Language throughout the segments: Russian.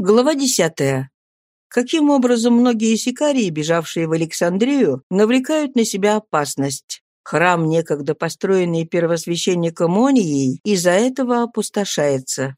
Глава десятая. Каким образом многие сикарии, бежавшие в Александрию, навлекают на себя опасность? Храм, некогда построенный первосвященником Онией, из-за этого опустошается.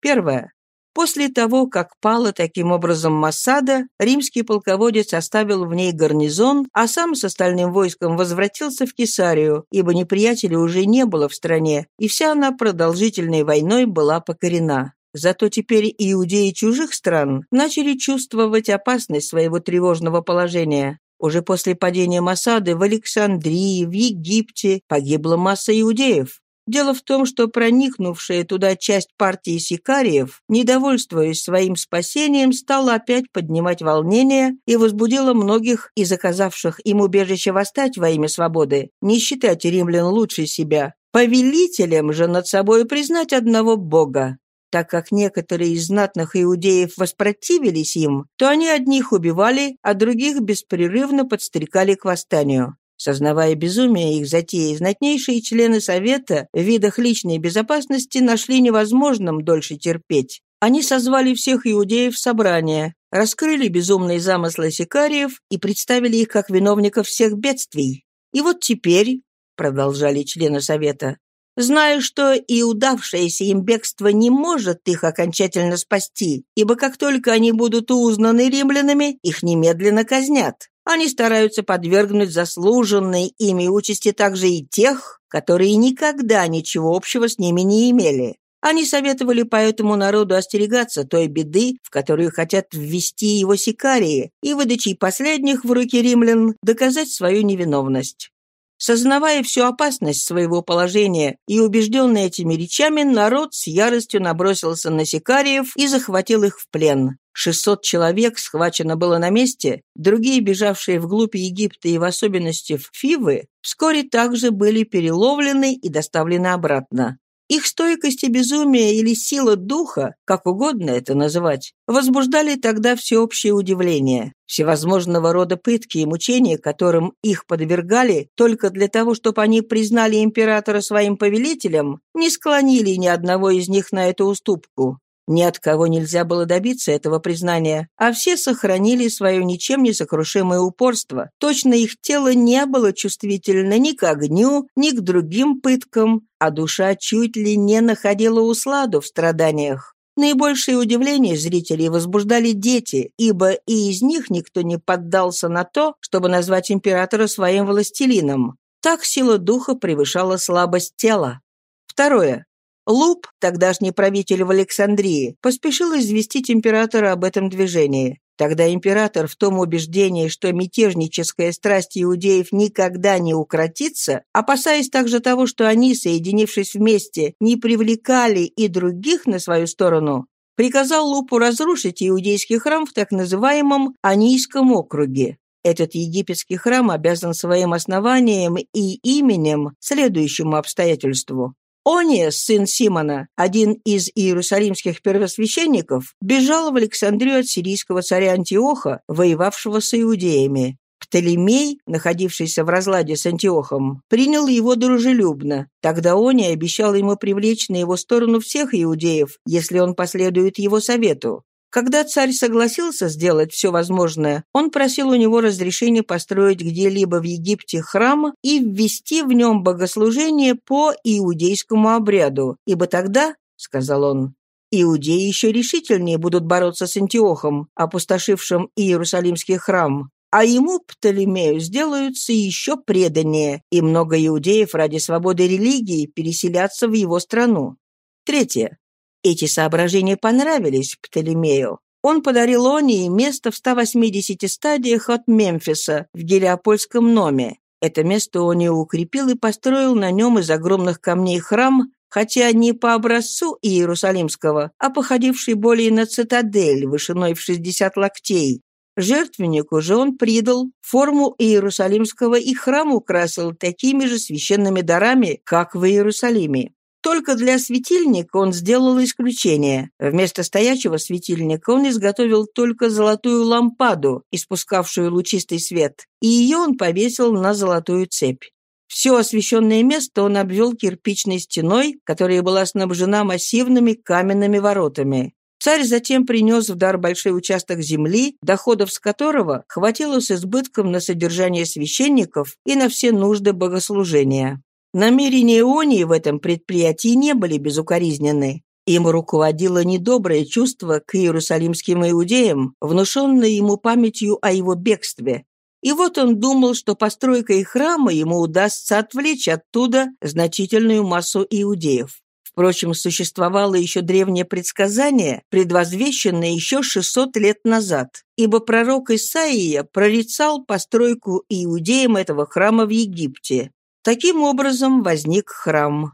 Первое. После того, как пала таким образом Массада, римский полководец оставил в ней гарнизон, а сам с остальным войском возвратился в Кесарию, ибо неприятеля уже не было в стране, и вся она продолжительной войной была покорена. Зато теперь иудеи чужих стран начали чувствовать опасность своего тревожного положения. Уже после падения Масады в Александрии, в Египте погибла масса иудеев. Дело в том, что проникнувшая туда часть партии сикариев, недовольствуясь своим спасением, стала опять поднимать волнение и возбудила многих из оказавших им убежище восстать во имя свободы, не считать римлян лучше себя, повелителем же над собой признать одного Бога. Так как некоторые из знатных иудеев воспротивились им, то они одних убивали, а других беспрерывно подстрекали к восстанию. Сознавая безумие их затеи, знатнейшие члены Совета в видах личной безопасности нашли невозможным дольше терпеть. Они созвали всех иудеев в собрание, раскрыли безумные замыслы сикариев и представили их как виновников всех бедствий. И вот теперь, продолжали члены Совета, Знаю, что и удавшееся им бегство не может их окончательно спасти, ибо как только они будут узнаны римлянами, их немедленно казнят. Они стараются подвергнуть заслуженной ими участи также и тех, которые никогда ничего общего с ними не имели. Они советовали поэтому народу остерегаться той беды, в которую хотят ввести его сикарии, и, выдачей последних в руки римлян, доказать свою невиновность. Сознавая всю опасность своего положения и убежденный этими речами, народ с яростью набросился на сикариев и захватил их в плен. 600 человек схвачено было на месте, другие, бежавшие вглубь Египта и в особенности в Фивы, вскоре также были переловлены и доставлены обратно. Их стойкость и безумие или сила духа, как угодно это называть, возбуждали тогда всеобщее удивление. Всевозможного рода пытки и мучения, которым их подвергали только для того, чтобы они признали императора своим повелителем, не склонили ни одного из них на эту уступку. Ни от кого нельзя было добиться этого признания, а все сохранили свое ничем не сокрушимое упорство. Точно их тело не было чувствительно ни к огню, ни к другим пыткам, а душа чуть ли не находила усладу в страданиях. Наибольшее удивление зрителей возбуждали дети, ибо и из них никто не поддался на то, чтобы назвать императора своим властелином. Так сила духа превышала слабость тела. Второе. Луп, тогдашний правитель в Александрии, поспешил известить императора об этом движении. Тогда император в том убеждении, что мятежническая страсть иудеев никогда не укротится, опасаясь также того, что они, соединившись вместе, не привлекали и других на свою сторону, приказал Лупу разрушить иудейский храм в так называемом Анийском округе. Этот египетский храм обязан своим основанием и именем следующему обстоятельству. Ония, сын Симона, один из иерусалимских первосвященников, бежал в Александрию от сирийского царя Антиоха, воевавшего с иудеями. Птолемей, находившийся в разладе с Антиохом, принял его дружелюбно. Тогда Ония обещал ему привлечь на его сторону всех иудеев, если он последует его совету. Когда царь согласился сделать все возможное, он просил у него разрешения построить где-либо в Египте храм и ввести в нем богослужение по иудейскому обряду, ибо тогда, — сказал он, — иудеи еще решительнее будут бороться с Антиохом, опустошившим Иерусалимский храм, а ему, Птолемею, сделаются еще преданнее, и много иудеев ради свободы религии переселятся в его страну. Третье. Эти соображения понравились Птолемею. Он подарил Онии место в 180 стадиях от Мемфиса в Гелиопольском Номе. Это место Ония укрепил и построил на нем из огромных камней храм, хотя не по образцу Иерусалимского, а походивший более на цитадель вышиной в 60 локтей. Жертвеннику же он придал форму Иерусалимского и храм украсил такими же священными дарами, как в Иерусалиме. Только для светильника он сделал исключение. Вместо стоячего светильника он изготовил только золотую лампаду, испускавшую лучистый свет, и ее он повесил на золотую цепь. Все освещенное место он обвел кирпичной стеной, которая была снабжена массивными каменными воротами. Царь затем принес в дар большой участок земли, доходов с которого хватило с избытком на содержание священников и на все нужды богослужения. Намерения Ионии в этом предприятии не были безукоризненны. Им руководило недоброе чувство к иерусалимским иудеям, внушенное ему памятью о его бегстве. И вот он думал, что постройкой храма ему удастся отвлечь оттуда значительную массу иудеев. Впрочем, существовало еще древнее предсказание, предвозвещенное еще 600 лет назад, ибо пророк Исаия прорицал постройку иудеям этого храма в Египте. Таким образом возник храм.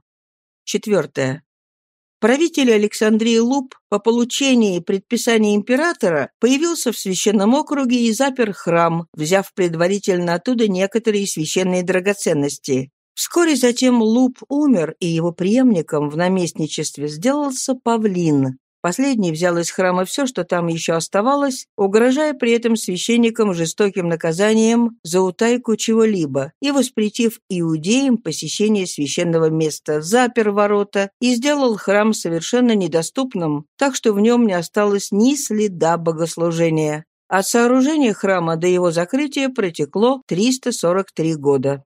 Четвертое. Правитель Александрии Луп по получении предписания императора появился в священном округе и запер храм, взяв предварительно оттуда некоторые священные драгоценности. Вскоре затем Луп умер, и его преемником в наместничестве сделался Павлин. Последний взял из храма все, что там еще оставалось, угрожая при этом священникам жестоким наказанием за утайку чего-либо и воспретив иудеям посещение священного места, запер ворота и сделал храм совершенно недоступным, так что в нем не осталось ни следа богослужения. От сооружения храма до его закрытия протекло 343 года.